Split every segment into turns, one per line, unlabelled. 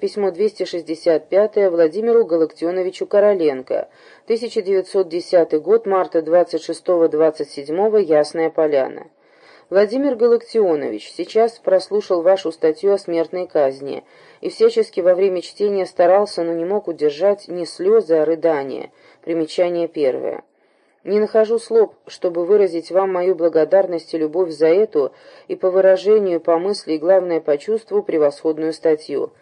Письмо 265 Владимиру Галактионовичу Короленко. 1910 год, марта 26-27, Ясная Поляна. Владимир Галактионович, сейчас прослушал вашу статью о смертной казни и всячески во время чтения старался, но не мог удержать ни слезы, а рыдания. Примечание первое. Не нахожу слов, чтобы выразить вам мою благодарность и любовь за эту, и по выражению, по мысли, и главное, по чувству, превосходную статью.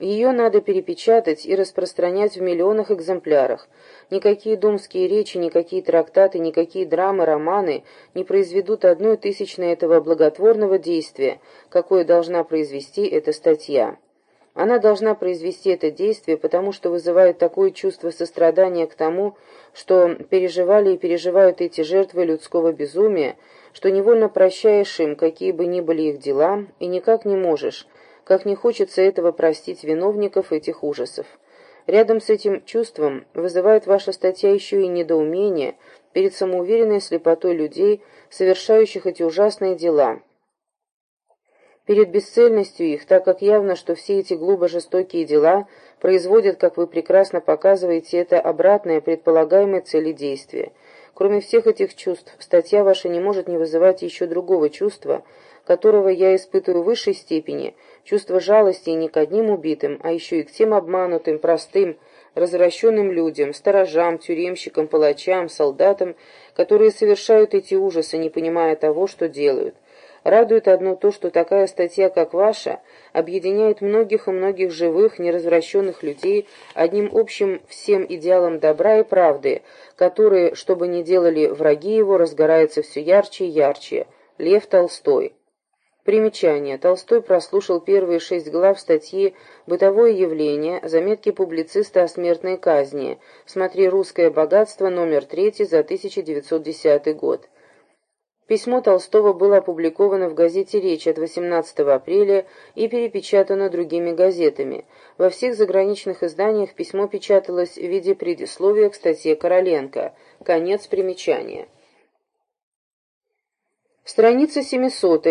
Ее надо перепечатать и распространять в миллионах экземплярах. Никакие думские речи, никакие трактаты, никакие драмы, романы не произведут одной тысячной этого благотворного действия, какое должна произвести эта статья. Она должна произвести это действие, потому что вызывает такое чувство сострадания к тому, что переживали и переживают эти жертвы людского безумия, что невольно прощаешь им, какие бы ни были их дела, и никак не можешь, как не хочется этого простить виновников этих ужасов. Рядом с этим чувством вызывает ваша статья еще и недоумение перед самоуверенной слепотой людей, совершающих эти ужасные дела, перед бесцельностью их, так как явно, что все эти глубо жестокие дела производят, как вы прекрасно показываете, это обратное предполагаемой цели действия. Кроме всех этих чувств, статья ваша не может не вызывать еще другого чувства, которого я испытываю в высшей степени, чувство жалости не к одним убитым, а еще и к тем обманутым, простым, развращенным людям, сторожам, тюремщикам, палачам, солдатам, которые совершают эти ужасы, не понимая того, что делают. Радует одно то, что такая статья, как ваша, объединяет многих и многих живых, неразвращенных людей одним общим всем идеалом добра и правды, которые, что бы ни делали враги его, разгораются все ярче и ярче. Лев Толстой. Примечание. Толстой прослушал первые шесть глав статьи «Бытовое явление. Заметки публициста о смертной казни». Смотри «Русское богатство», номер 3 за 1910 год. Письмо Толстого было опубликовано в газете «Речь» от 18 апреля и перепечатано другими газетами. Во всех заграничных изданиях письмо печаталось в виде предисловия к статье Короленко. Конец примечания. Страница 700.